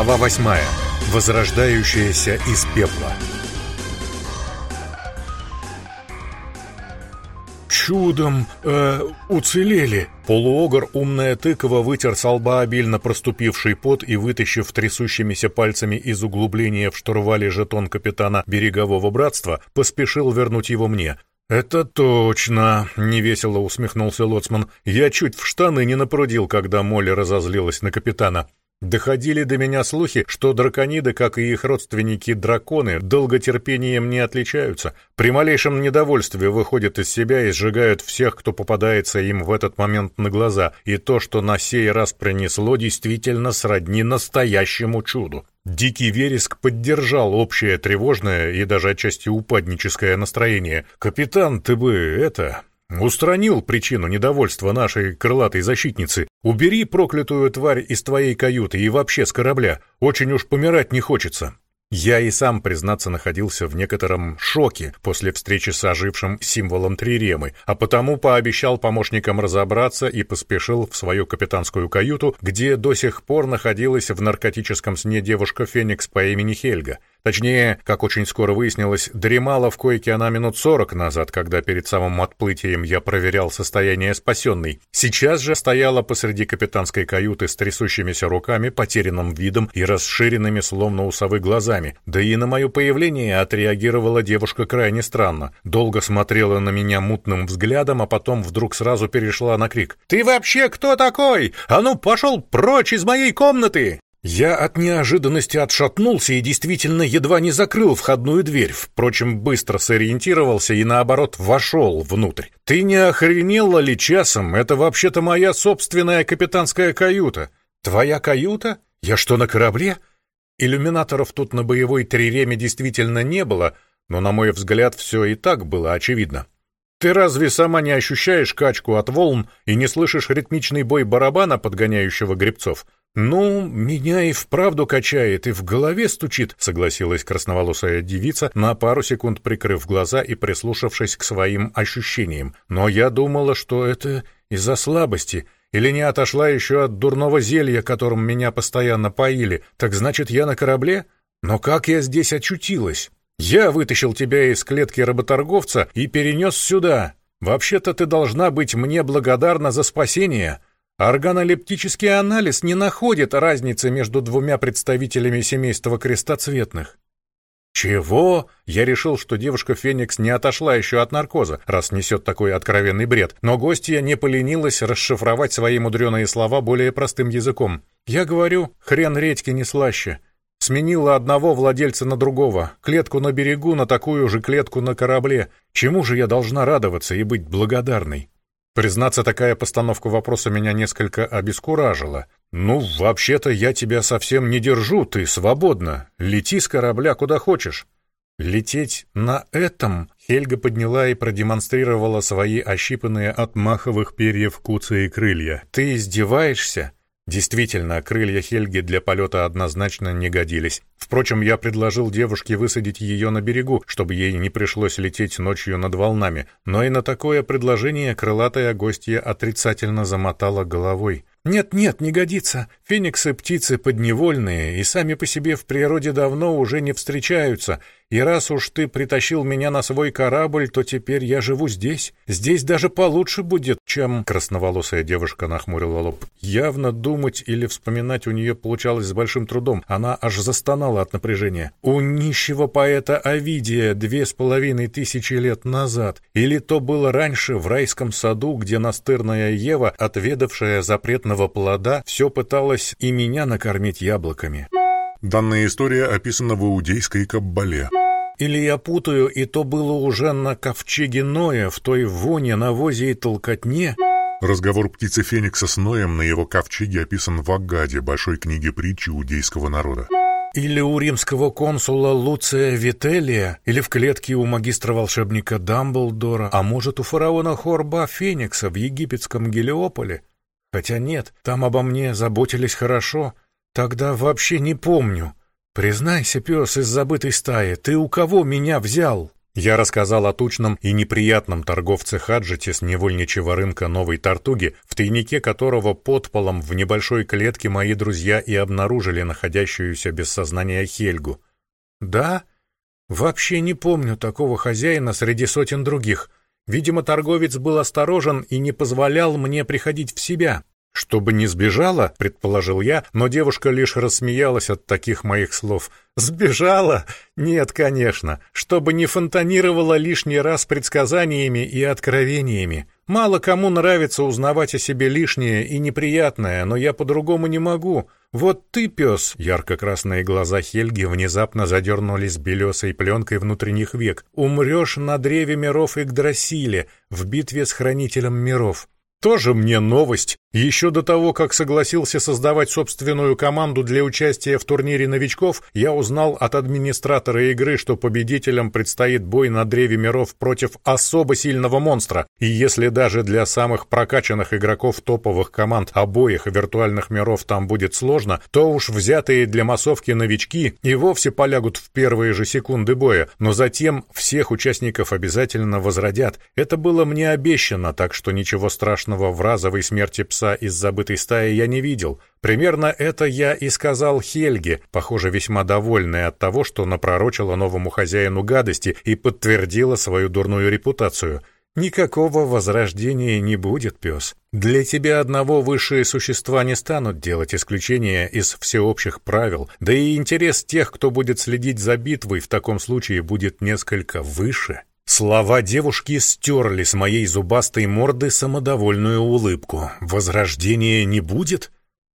Глава восьмая. Возрождающаяся из пепла. «Чудом э, уцелели!» Полуогр, умная тыкова, вытер с лба обильно проступивший пот и, вытащив трясущимися пальцами из углубления в штурвале жетон капитана берегового братства, поспешил вернуть его мне. «Это точно!» — невесело усмехнулся Лоцман. «Я чуть в штаны не напрудил, когда Молли разозлилась на капитана. Доходили до меня слухи, что дракониды, как и их родственники-драконы, долготерпением не отличаются. При малейшем недовольстве выходят из себя и сжигают всех, кто попадается им в этот момент на глаза. И то, что на сей раз принесло, действительно сродни настоящему чуду. Дикий вереск поддержал общее тревожное и даже отчасти упадническое настроение. «Капитан, ты бы это...» Устранил причину недовольства нашей крылатой защитницы. Убери проклятую тварь из твоей каюты и вообще с корабля. Очень уж помирать не хочется. Я и сам, признаться, находился в некотором шоке после встречи с ожившим символом Триремы, а потому пообещал помощникам разобраться и поспешил в свою капитанскую каюту, где до сих пор находилась в наркотическом сне девушка Феникс по имени Хельга. Точнее, как очень скоро выяснилось, дремала в койке она минут сорок назад, когда перед самым отплытием я проверял состояние спасенной. Сейчас же стояла посреди капитанской каюты с трясущимися руками, потерянным видом и расширенными, словно усовы, глазами. Да и на мое появление отреагировала девушка крайне странно. Долго смотрела на меня мутным взглядом, а потом вдруг сразу перешла на крик. «Ты вообще кто такой? А ну, пошел прочь из моей комнаты!» Я от неожиданности отшатнулся и действительно едва не закрыл входную дверь. Впрочем, быстро сориентировался и, наоборот, вошел внутрь. «Ты не охренела ли часом? Это вообще-то моя собственная капитанская каюта». «Твоя каюта? Я что, на корабле?» Иллюминаторов тут на боевой триреме действительно не было, но, на мой взгляд, все и так было очевидно. Ты разве сама не ощущаешь качку от волн и не слышишь ритмичный бой барабана, подгоняющего гребцов? «Ну, меня и вправду качает, и в голове стучит», — согласилась красноволосая девица, на пару секунд прикрыв глаза и прислушавшись к своим ощущениям. «Но я думала, что это из-за слабости, или не отошла еще от дурного зелья, которым меня постоянно поили. Так значит, я на корабле? Но как я здесь очутилась? Я вытащил тебя из клетки работорговца и перенес сюда. Вообще-то ты должна быть мне благодарна за спасение». Органолептический анализ не находит разницы между двумя представителями семейства крестоцветных. Чего? Я решил, что девушка Феникс не отошла еще от наркоза, раз несет такой откровенный бред, но гостья не поленилась расшифровать свои мудреные слова более простым языком. Я говорю, хрен редьки не слаще. Сменила одного владельца на другого, клетку на берегу на такую же клетку на корабле. Чему же я должна радоваться и быть благодарной? Признаться, такая постановка вопроса меня несколько обескуражила. «Ну, вообще-то я тебя совсем не держу, ты свободна. Лети с корабля куда хочешь». «Лететь на этом?» Хельга подняла и продемонстрировала свои ощипанные от маховых перьев куцы и крылья. «Ты издеваешься?» Действительно, крылья Хельги для полета однозначно не годились. Впрочем, я предложил девушке высадить ее на берегу, чтобы ей не пришлось лететь ночью над волнами, но и на такое предложение крылатая гостья отрицательно замотала головой. «Нет-нет, не годится. Фениксы — птицы подневольные, и сами по себе в природе давно уже не встречаются. И раз уж ты притащил меня на свой корабль, то теперь я живу здесь. Здесь даже получше будет, чем...» Красноволосая девушка нахмурила лоб. Явно думать или вспоминать у нее получалось с большим трудом. Она аж застонала от напряжения. «У нищего поэта Овидия две с половиной тысячи лет назад. Или то было раньше в райском саду, где настырная Ева, отведавшая запретного плода, все пыталась и меня накормить яблоками. Данная история описана в иудейской каббале. Или я путаю, и то было уже на ковчеге Ноя, в той воне, навозе и толкотне? Разговор птицы Феникса с Ноем на его ковчеге описан в Аггаде, большой книге притчи иудейского народа. Или у римского консула Луция Вителия, или в клетке у магистра-волшебника Дамблдора, а может, у фараона Хорба Феникса в египетском Гелиополе? Хотя нет, там обо мне заботились хорошо. Тогда вообще не помню. Признайся, пес из забытой стаи, ты у кого меня взял? Я рассказал о тучном и неприятном торговце Хаджите с невольничьего рынка Новой Тартуги, в тайнике которого под полом в небольшой клетке мои друзья и обнаружили находящуюся без сознания Хельгу. «Да? Вообще не помню такого хозяина среди сотен других. Видимо, торговец был осторожен и не позволял мне приходить в себя. «Чтобы не сбежала?» — предположил я, но девушка лишь рассмеялась от таких моих слов. «Сбежала? Нет, конечно. Чтобы не фонтанировала лишний раз предсказаниями и откровениями. Мало кому нравится узнавать о себе лишнее и неприятное, но я по-другому не могу. Вот ты, пес!» Ярко-красные глаза Хельги внезапно задернулись белесой пленкой внутренних век. «Умрешь на древе миров Игдрасиле в битве с Хранителем миров». Тоже мне новость. Еще до того, как согласился создавать собственную команду для участия в турнире новичков, я узнал от администратора игры, что победителям предстоит бой на Древе Миров против особо сильного монстра. И если даже для самых прокачанных игроков топовых команд обоих виртуальных миров там будет сложно, то уж взятые для массовки новички и вовсе полягут в первые же секунды боя, но затем всех участников обязательно возродят. Это было мне обещано, так что ничего страшного в разовой смерти пса из забытой стаи я не видел. Примерно это я и сказал Хельге, похоже, весьма довольная от того, что напророчила новому хозяину гадости и подтвердила свою дурную репутацию. «Никакого возрождения не будет, пес. Для тебя одного высшие существа не станут делать исключения из всеобщих правил, да и интерес тех, кто будет следить за битвой, в таком случае будет несколько выше». Слова девушки стерли с моей зубастой морды самодовольную улыбку. Возрождения не будет?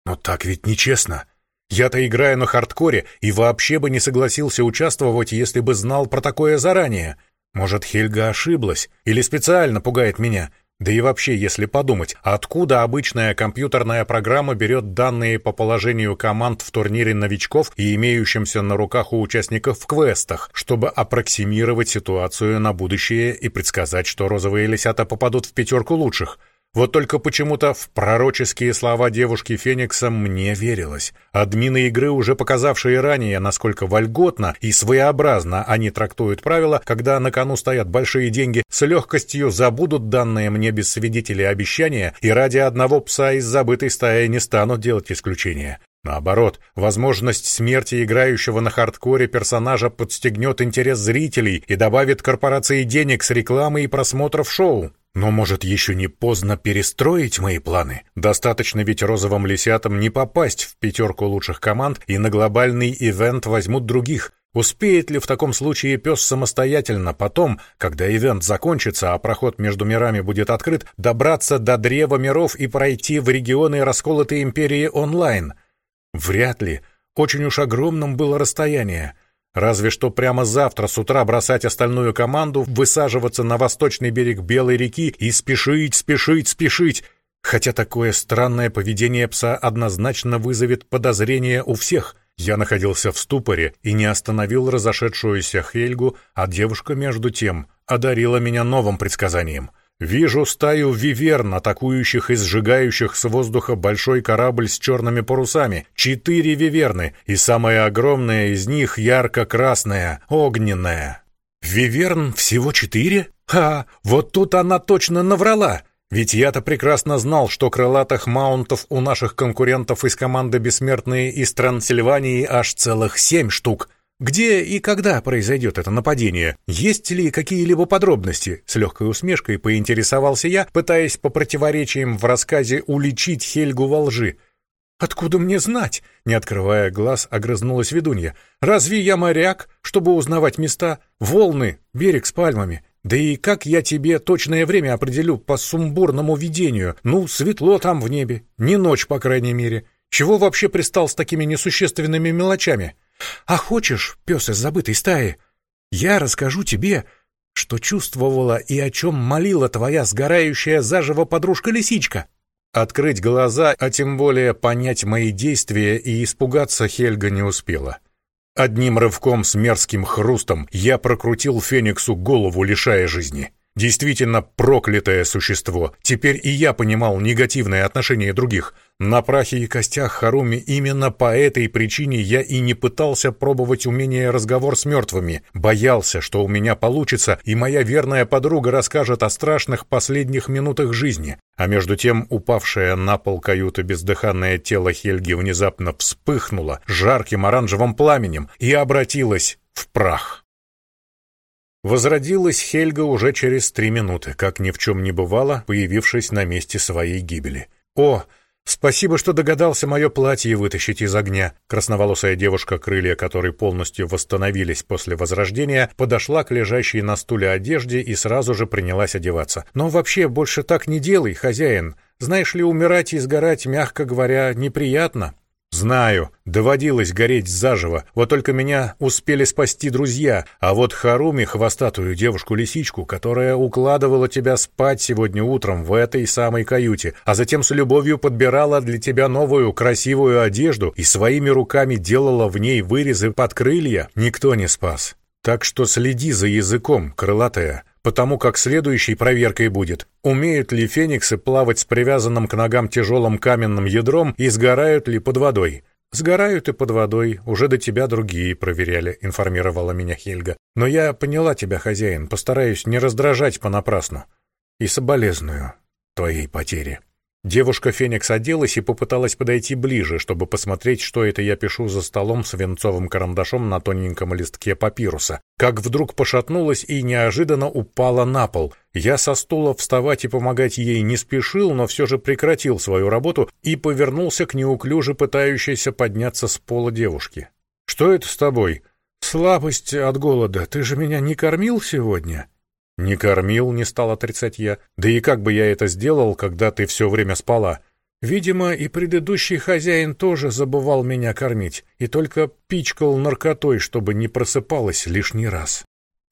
Но так ведь нечестно. Я-то играю на хардкоре и вообще бы не согласился участвовать, если бы знал про такое заранее. Может, Хельга ошиблась или специально пугает меня. Да и вообще, если подумать, откуда обычная компьютерная программа берет данные по положению команд в турнире новичков и имеющимся на руках у участников в квестах, чтобы аппроксимировать ситуацию на будущее и предсказать, что розовые лисята попадут в пятерку лучших – вот только почему-то в пророческие слова девушки Феникса мне верилось. Админы игры, уже показавшие ранее, насколько вольготно и своеобразно они трактуют правила, когда на кону стоят большие деньги, с легкостью забудут данные мне без свидетелей обещания и ради одного пса из забытой стаи не станут делать исключения. Наоборот, возможность смерти играющего на хардкоре персонажа подстегнет интерес зрителей и добавит корпорации денег с рекламы и просмотров шоу. Но, может, еще не поздно перестроить мои планы? Достаточно ведь розовым лисятам не попасть в пятерку лучших команд, и на глобальный ивент возьмут других. Успеет ли в таком случае пес самостоятельно потом, когда ивент закончится, а проход между мирами будет открыт, добраться до древа миров и пройти в регионы расколотой империи онлайн? Вряд ли. Очень уж огромным было расстояние. Разве что прямо завтра с утра бросать остальную команду, высаживаться на восточный берег Белой реки и спешить, спешить, спешить. Хотя такое странное поведение пса однозначно вызовет подозрение у всех. Я находился в ступоре и не остановил разошедшуюся Хельгу, а девушка между тем одарила меня новым предсказанием — Вижу стаю виверн, атакующих и сжигающих с воздуха большой корабль с черными парусами. Четыре виверны, и самая огромная из них ярко-красная, огненная. Виверн всего четыре? Ха, вот тут она точно наврала. Ведь я-то прекрасно знал, что крылатых маунтов у наших конкурентов из команды «Бессмертные» из Трансильвании аж целых семь штук — где и когда произойдет это нападение? Есть ли какие-либо подробности? С легкой усмешкой поинтересовался я, пытаясь по противоречиям в рассказе уличить Хельгу во лжи. «Откуда мне знать?» — не открывая глаз, огрызнулась ведунья. «Разве я моряк, чтобы узнавать места? Волны, берег с пальмами. Да и как я тебе точное время определю по сумбурному видению? Ну, светло там в небе, не ночь, по крайней мере. Чего вообще пристал с такими несущественными мелочами?» А хочешь, пес из забытой стаи, я расскажу тебе, что чувствовала и о чем молила твоя сгорающая заживо подружка-лисичка. Открыть глаза, а тем более понять мои действия и испугаться Хельга не успела. Одним рывком с мерзким хрустом я прокрутил Фениксу голову, лишая жизни. Действительно проклятое существо. Теперь и я понимал негативное отношение других. На прахе и костях Харуми именно по этой причине я и не пытался пробовать умение разговор с мертвыми. Боялся, что у меня получится, и моя верная подруга расскажет о страшных последних минутах жизни. А между тем упавшее на пол каюты бездыханное тело Хельги внезапно вспыхнуло жарким оранжевым пламенем и обратилось в прах. Возродилась Хельга уже через три минуты, как ни в чем не бывало, появившись на месте своей гибели. «О, спасибо, что догадался мое платье вытащить из огня!» Красноволосая девушка, крылья которой полностью восстановились после возрождения, подошла к лежащей на стуле одежде и сразу же принялась одеваться. «Но вообще больше так не делай, хозяин. Знаешь ли, умирать и сгорать, мягко говоря, неприятно». «Знаю, доводилось гореть заживо, вот только меня успели спасти друзья, а вот Харуми, хвостатую девушку-лисичку, которая укладывала тебя спать сегодня утром в этой самой каюте, а затем с любовью подбирала для тебя новую красивую одежду и своими руками делала в ней вырезы под крылья, никто не спас. Так что следи за языком, крылатая» потому как следующей проверкой будет, умеют ли фениксы плавать с привязанным к ногам тяжелым каменным ядром и сгорают ли под водой. «Сгорают и под водой, уже до тебя другие проверяли», — информировала меня Хельга. «Но я поняла тебя, хозяин, постараюсь не раздражать понапрасну. И соболезную твоей потере». Девушка Феникс оделась и попыталась подойти ближе, чтобы посмотреть, что это я пишу за столом с венцовым карандашом на тоненьком листке папируса. Как вдруг пошатнулась и неожиданно упала на пол. Я со стула вставать и помогать ей не спешил, но все же прекратил свою работу и повернулся к неуклюже пытающейся подняться с пола девушке. «Что это с тобой?» «Слабость от голода. Ты же меня не кормил сегодня?» «Не кормил», — не стал отрицать я. «Да и как бы я это сделал, когда ты все время спала?» «Видимо, и предыдущий хозяин тоже забывал меня кормить, и только пичкал наркотой, чтобы не просыпалась лишний раз».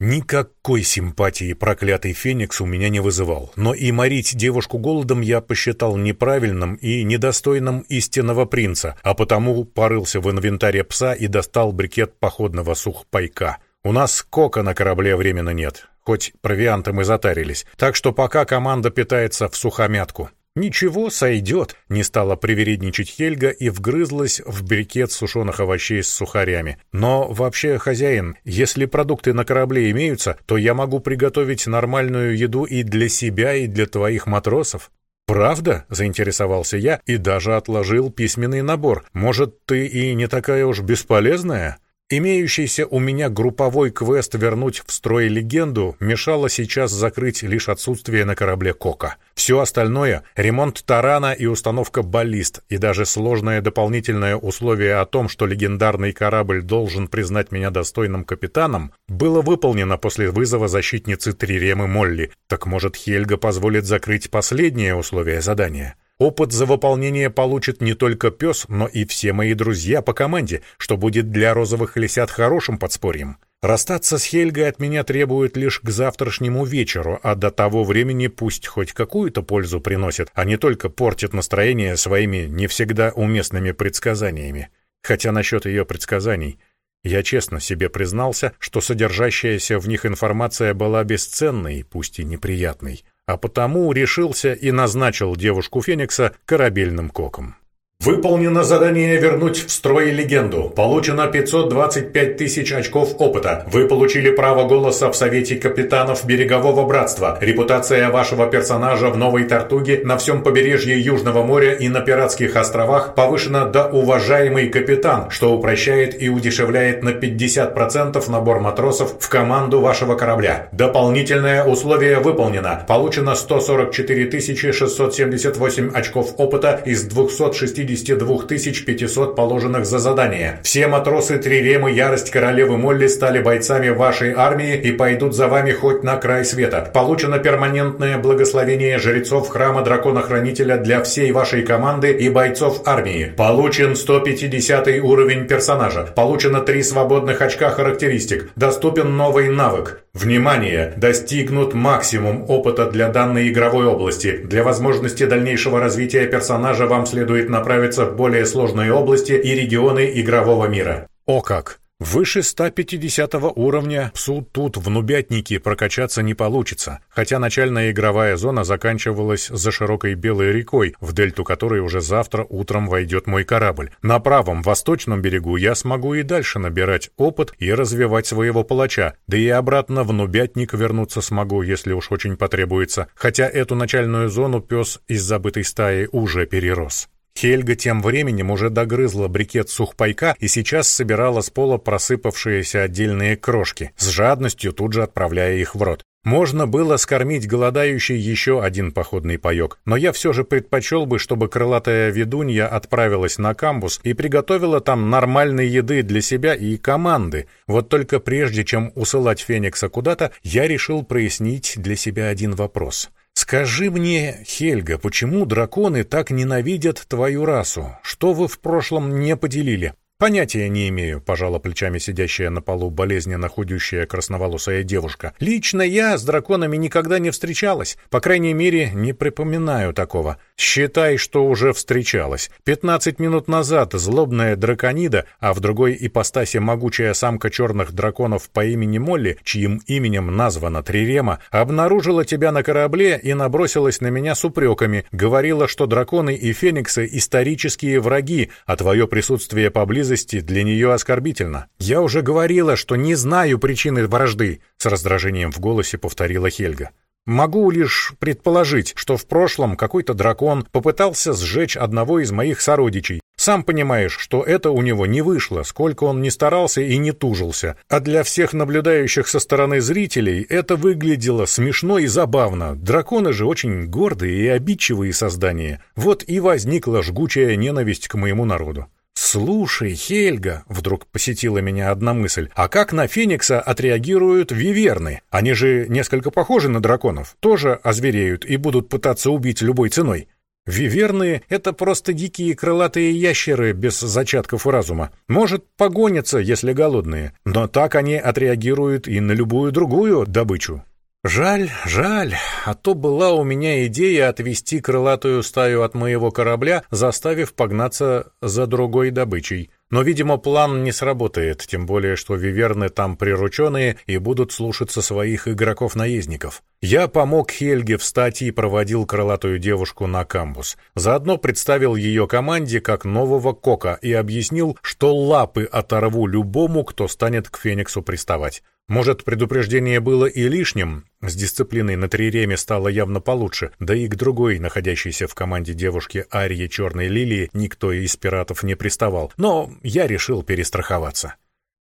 Никакой симпатии проклятый Феникс у меня не вызывал, но и морить девушку голодом я посчитал неправильным и недостойным истинного принца, а потому порылся в инвентаре пса и достал брикет походного сухпайка. У нас кока на корабле временно нет, хоть провиантом и затарились, так что пока команда питается в сухомятку. «Ничего, сойдет», — не стала привередничать Хельга и вгрызлась в брикет сушеных овощей с сухарями. «Но вообще, хозяин, если продукты на корабле имеются, то я могу приготовить нормальную еду и для себя, и для твоих матросов». «Правда?» — заинтересовался я и даже отложил письменный набор. «Может, ты и не такая уж бесполезная?» Имеющийся у меня групповой квест вернуть в строй легенду мешало сейчас закрыть лишь отсутствие на корабле Кока. Все остальное — ремонт тарана и установка баллист, и даже сложное дополнительное условие о том, что легендарный корабль должен признать меня достойным капитаном, было выполнено после вызова защитницы Триремы Молли. Так может Хельга позволит закрыть последнее условие задания? Опыт за выполнение получит не только пес, но и все мои друзья по команде, что будет для розовых лисят хорошим подспорьем. Расстаться с Хельгой от меня требует лишь к завтрашнему вечеру, а до того времени пусть хоть какую-то пользу приносит, а не только портит настроение своими не всегда уместными предсказаниями. Хотя насчет ее предсказаний... Я честно себе признался, что содержащаяся в них информация была бесценной, пусть и неприятной а потому решился и назначил девушку Феникса корабельным коком. Выполнено задание «Вернуть в строй легенду». Получено 525 тысяч очков опыта. Вы получили право голоса в Совете капитанов Берегового Братства. Репутация вашего персонажа в Новой Тартуге на всем побережье Южного моря и на Пиратских островах повышена до «Уважаемый капитан», что упрощает и удешевляет на 50% набор матросов в команду вашего корабля. Дополнительное условие выполнено. Получено 144 678 очков опыта из 260 52 500 положенных за задание. Все матросы Триремы Ярость Королевы Молли стали бойцами вашей армии и пойдут за вами хоть на край света. Получено перманентное благословение жрецов храма Дракона-Хранителя для всей вашей команды и бойцов армии. Получен 150 уровень персонажа. Получено 3 свободных очка характеристик. Доступен новый навык. Внимание! Достигнут максимум опыта для данной игровой области. Для возможности дальнейшего развития персонажа вам следует направить отправиться в более сложные области и регионы игрового мира. О как! Выше 150 уровня псу тут в нубятнике прокачаться не получится, хотя начальная игровая зона заканчивалась за широкой белой рекой, в дельту которой уже завтра утром войдет мой корабль. На правом восточном берегу я смогу и дальше набирать опыт и развивать своего палача, да и обратно в нубятник вернуться смогу, если уж очень потребуется, хотя эту начальную зону пес из забытой стаи уже перерос. Хельга тем временем уже догрызла брикет сухпайка и сейчас собирала с пола просыпавшиеся отдельные крошки, с жадностью тут же отправляя их в рот. Можно было скормить голодающий еще один походный паек, но я все же предпочел бы, чтобы крылатая ведунья отправилась на камбус и приготовила там нормальной еды для себя и команды. Вот только прежде, чем усылать Феникса куда-то, я решил прояснить для себя один вопрос — «Скажи мне, Хельга, почему драконы так ненавидят твою расу? Что вы в прошлом не поделили?» «Понятия не имею», — пожала плечами сидящая на полу болезненно худющая красноволосая девушка. «Лично я с драконами никогда не встречалась. По крайней мере, не припоминаю такого. Считай, что уже встречалась. Пятнадцать минут назад злобная драконида, а в другой ипостаси могучая самка черных драконов по имени Молли, чьим именем названа Трирема, обнаружила тебя на корабле и набросилась на меня с упреками. Говорила, что драконы и фениксы — исторические враги, а твое присутствие поблизости близости для нее оскорбительно. Я уже говорила, что не знаю причины вражды, с раздражением в голосе повторила Хельга. Могу лишь предположить, что в прошлом какой-то дракон попытался сжечь одного из моих сородичей. Сам понимаешь, что это у него не вышло, сколько он не старался и не тужился. А для всех наблюдающих со стороны зрителей это выглядело смешно и забавно. Драконы же очень гордые и обидчивые создания. Вот и возникла жгучая ненависть к моему народу. «Слушай, Хельга», — вдруг посетила меня одна мысль, «а как на Феникса отреагируют виверны? Они же несколько похожи на драконов, тоже озвереют и будут пытаться убить любой ценой». Виверны — это просто дикие крылатые ящеры без зачатков разума. Может, погонятся, если голодные, но так они отреагируют и на любую другую добычу. Жаль, жаль, а то была у меня идея отвести крылатую стаю от моего корабля, заставив погнаться за другой добычей. Но, видимо, план не сработает, тем более, что виверны там прирученные и будут слушаться своих игроков-наездников. Я помог Хельге встать и проводил крылатую девушку на камбус. Заодно представил ее команде как нового кока и объяснил, что лапы оторву любому, кто станет к Фениксу приставать. Может, предупреждение было и лишним, с дисциплиной на триреме стало явно получше, да и к другой, находящейся в команде девушки Арии Черной Лилии, никто из пиратов не приставал, но я решил перестраховаться.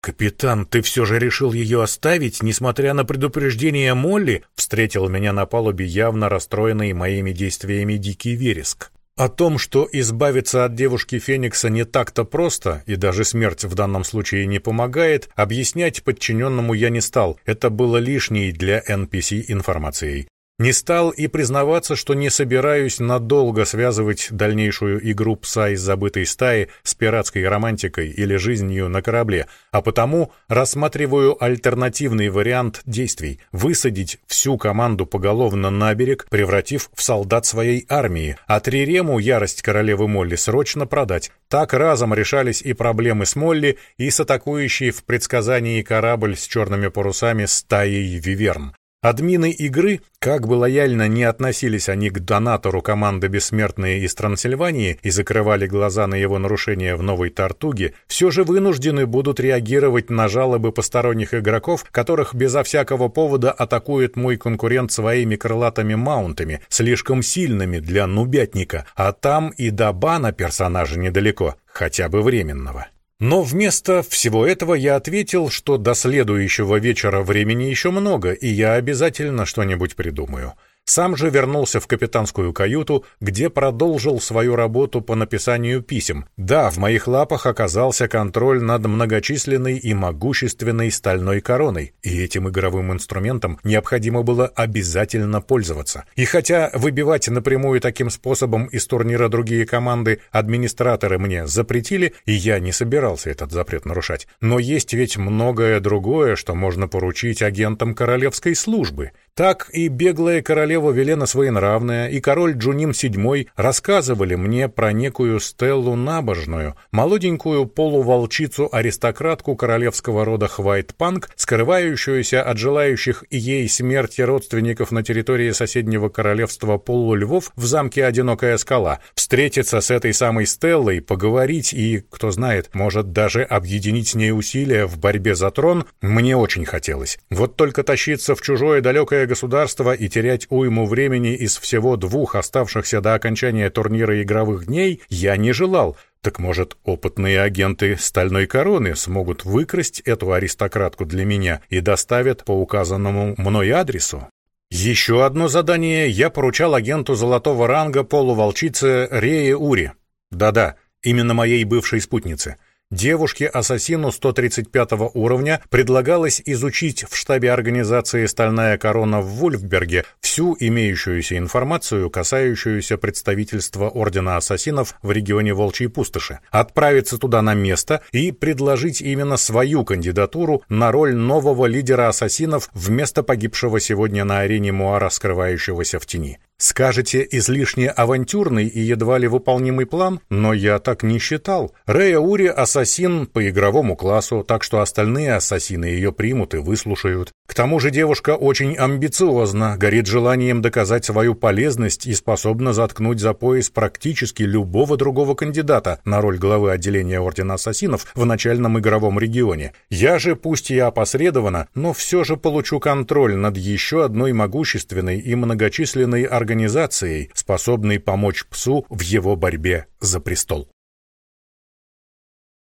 «Капитан, ты все же решил ее оставить, несмотря на предупреждение Молли?» встретил меня на палубе явно расстроенный моими действиями Дикий Вереск. О том, что избавиться от девушки Феникса не так-то просто, и даже смерть в данном случае не помогает, объяснять подчиненному я не стал, это было лишней для NPC информацией. Не стал и признаваться, что не собираюсь надолго связывать дальнейшую игру пса из забытой стаи с пиратской романтикой или жизнью на корабле, а потому рассматриваю альтернативный вариант действий — высадить всю команду поголовно на берег, превратив в солдат своей армии, а Трирему ярость королевы Молли срочно продать. Так разом решались и проблемы с Молли, и с атакующей в предсказании корабль с черными парусами стаей Виверн. Админы игры, как бы лояльно не относились они к донатору команды «Бессмертные» из Трансильвании и закрывали глаза на его нарушения в Новой Тартуге, все же вынуждены будут реагировать на жалобы посторонних игроков, которых безо всякого повода атакует мой конкурент своими крылатыми маунтами, слишком сильными для нубятника, а там и до бана персонажа недалеко, хотя бы временного. Но вместо всего этого я ответил, что до следующего вечера времени еще много, и я обязательно что-нибудь придумаю. Сам же вернулся в капитанскую каюту, где продолжил свою работу по написанию писем. Да, в моих лапах оказался контроль над многочисленной и могущественной стальной короной, и этим игровым инструментом необходимо было обязательно пользоваться. И хотя выбивать напрямую таким способом из турнира другие команды администраторы мне запретили, и я не собирался этот запрет нарушать, но есть ведь многое другое, что можно поручить агентам королевской службы. Так и беглая королева Велена Своенравная, и король Джуним VII рассказывали мне про некую Стеллу Набожную, молоденькую полуволчицу-аристократку королевского рода Хвайтпанк, скрывающуюся от желающих ей смерти родственников на территории соседнего королевства Полулювов в замке Одинокая скала. Встретиться с этой самой Стеллой, поговорить и, кто знает, может даже объединить с ней усилия в борьбе за трон, мне очень хотелось. Вот только тащиться в чужое далекое великое государство и терять уйму времени из всего двух оставшихся до окончания турнира игровых дней я не желал. Так может, опытные агенты «Стальной короны» смогут выкрасть эту аристократку для меня и доставят по указанному мной адресу? Еще одно задание я поручал агенту золотого ранга полуволчице Рее Ури. Да-да, именно моей бывшей спутнице — Девушке-ассасину 135 уровня предлагалось изучить в штабе организации «Стальная корона» в Вульфберге всю имеющуюся информацию, касающуюся представительства Ордена Ассасинов в регионе Волчьей Пустоши, отправиться туда на место и предложить именно свою кандидатуру на роль нового лидера ассасинов вместо погибшего сегодня на арене Муара, скрывающегося в тени. Скажете, излишне авантюрный и едва ли выполнимый план, но я так не считал. Рэя Ури — ассасин по игровому классу, так что остальные ассасины ее примут и выслушают. К тому же девушка очень амбициозна, горит желанием доказать свою полезность и способна заткнуть за пояс практически любого другого кандидата на роль главы отделения Ордена Ассасинов в начальном игровом регионе. Я же, пусть и опосредованно, но все же получу контроль над еще одной могущественной и многочисленной организацией способной помочь псу в его борьбе за престол.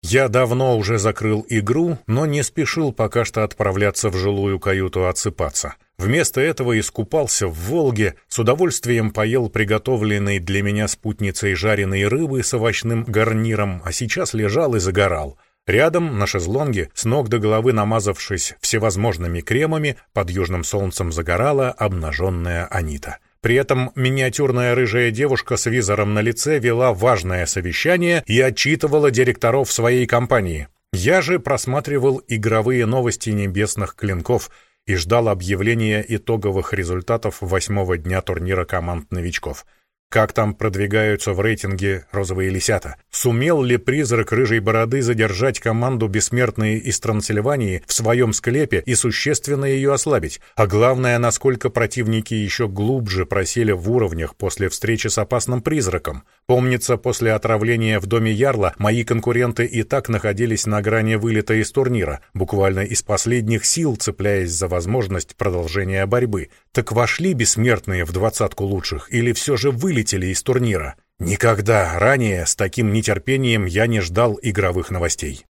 Я давно уже закрыл игру, но не спешил пока что отправляться в жилую каюту отсыпаться. Вместо этого искупался в Волге, с удовольствием поел приготовленной для меня спутницей жареной рыбы с овощным гарниром, а сейчас лежал и загорал. Рядом, на шезлонге, с ног до головы намазавшись всевозможными кремами, под южным солнцем загорала обнаженная Анита. При этом миниатюрная рыжая девушка с визором на лице вела важное совещание и отчитывала директоров своей компании. Я же просматривал игровые новости небесных клинков и ждал объявления итоговых результатов восьмого дня турнира команд новичков — как там продвигаются в рейтинге розовые лисята? Сумел ли призрак рыжей бороды задержать команду бессмертные из Трансильвании в своем склепе и существенно ее ослабить? А главное, насколько противники еще глубже просели в уровнях после встречи с опасным призраком? Помнится, после отравления в доме Ярла мои конкуренты и так находились на грани вылета из турнира, буквально из последних сил цепляясь за возможность продолжения борьбы. Так вошли бессмертные в двадцатку лучших или все же вылетели вылетели из турнира. Никогда ранее с таким нетерпением я не ждал игровых новостей.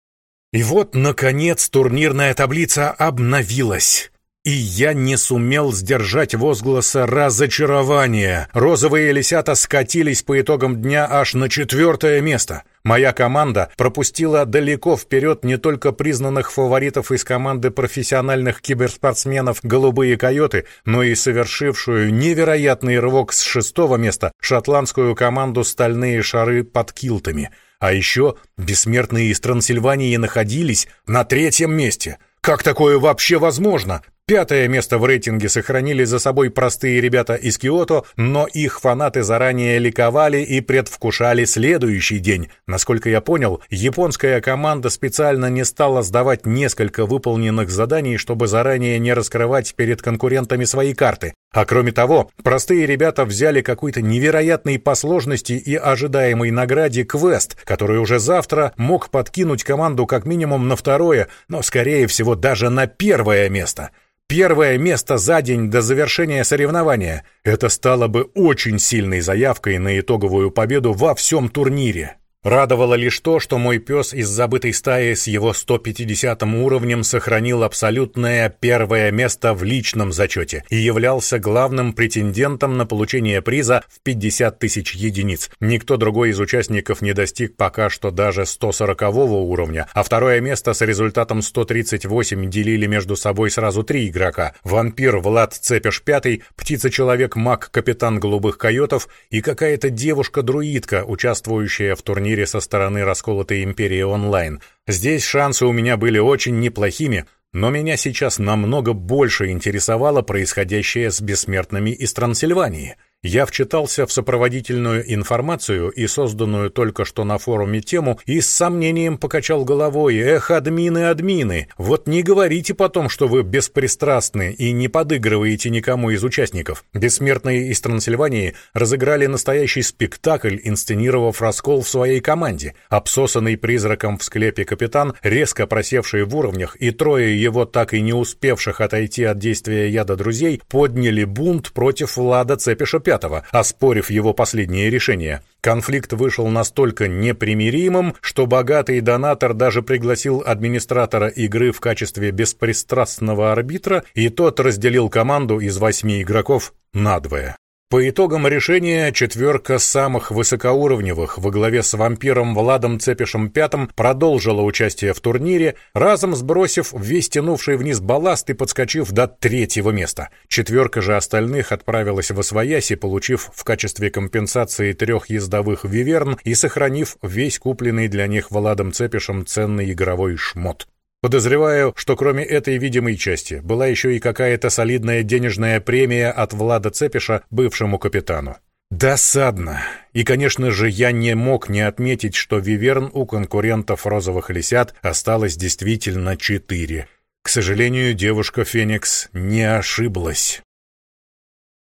И вот, наконец, турнирная таблица обновилась. И я не сумел сдержать возгласа разочарования. Розовые лисята скатились по итогам дня аж на четвертое место. Моя команда пропустила далеко вперед не только признанных фаворитов из команды профессиональных киберспортсменов «Голубые койоты», но и совершившую невероятный рывок с шестого места шотландскую команду «Стальные шары» под килтами. А еще бессмертные из Трансильвании находились на третьем месте. Как такое вообще возможно? Пятое место в рейтинге сохранили за собой простые ребята из Киото, но их фанаты заранее ликовали и предвкушали следующий день. Насколько я понял, японская команда специально не стала сдавать несколько выполненных заданий, чтобы заранее не раскрывать перед конкурентами свои карты. А кроме того, простые ребята взяли какой-то невероятный по сложности и ожидаемой награде квест, который уже завтра мог подкинуть команду как минимум на второе, но скорее всего даже на первое место. Первое место за день до завершения соревнования. Это стало бы очень сильной заявкой на итоговую победу во всем турнире. Радовало лишь то, что мой пес из забытой стаи с его 150 уровнем сохранил абсолютное первое место в личном зачете и являлся главным претендентом на получение приза в 50 тысяч единиц. Никто другой из участников не достиг пока что даже 140 уровня, а второе место с результатом 138 делили между собой сразу три игрока. Вампир Влад Цепеш пятый, птица-человек-маг Капитан Голубых Койотов и какая-то девушка-друидка, участвующая в турнире со стороны расколотой империи онлайн. Здесь шансы у меня были очень неплохими, Но меня сейчас намного больше интересовало происходящее с бессмертными из Трансильвании — я вчитался в сопроводительную информацию и созданную только что на форуме тему и с сомнением покачал головой. Эх, админы, админы, вот не говорите потом, что вы беспристрастны и не подыгрываете никому из участников. Бессмертные из Трансильвании разыграли настоящий спектакль, инсценировав раскол в своей команде. Обсосанный призраком в склепе капитан, резко просевший в уровнях, и трое его так и не успевших отойти от действия яда друзей, подняли бунт против Влада Цепиша V, оспорив его последнее решение. Конфликт вышел настолько непримиримым, что богатый донатор даже пригласил администратора игры в качестве беспристрастного арбитра, и тот разделил команду из восьми игроков надвое. По итогам решения четверка самых высокоуровневых во главе с вампиром Владом Цепишем Пятым продолжила участие в турнире, разом сбросив весь тянувший вниз балласт и подскочив до третьего места. Четверка же остальных отправилась в Освояси, получив в качестве компенсации трех ездовых виверн и сохранив весь купленный для них Владом Цепишем ценный игровой шмот. Подозреваю, что кроме этой видимой части была еще и какая-то солидная денежная премия от Влада Цепиша бывшему капитану. Досадно. И, конечно же, я не мог не отметить, что Виверн у конкурентов розовых лисят осталось действительно четыре. К сожалению, девушка Феникс не ошиблась.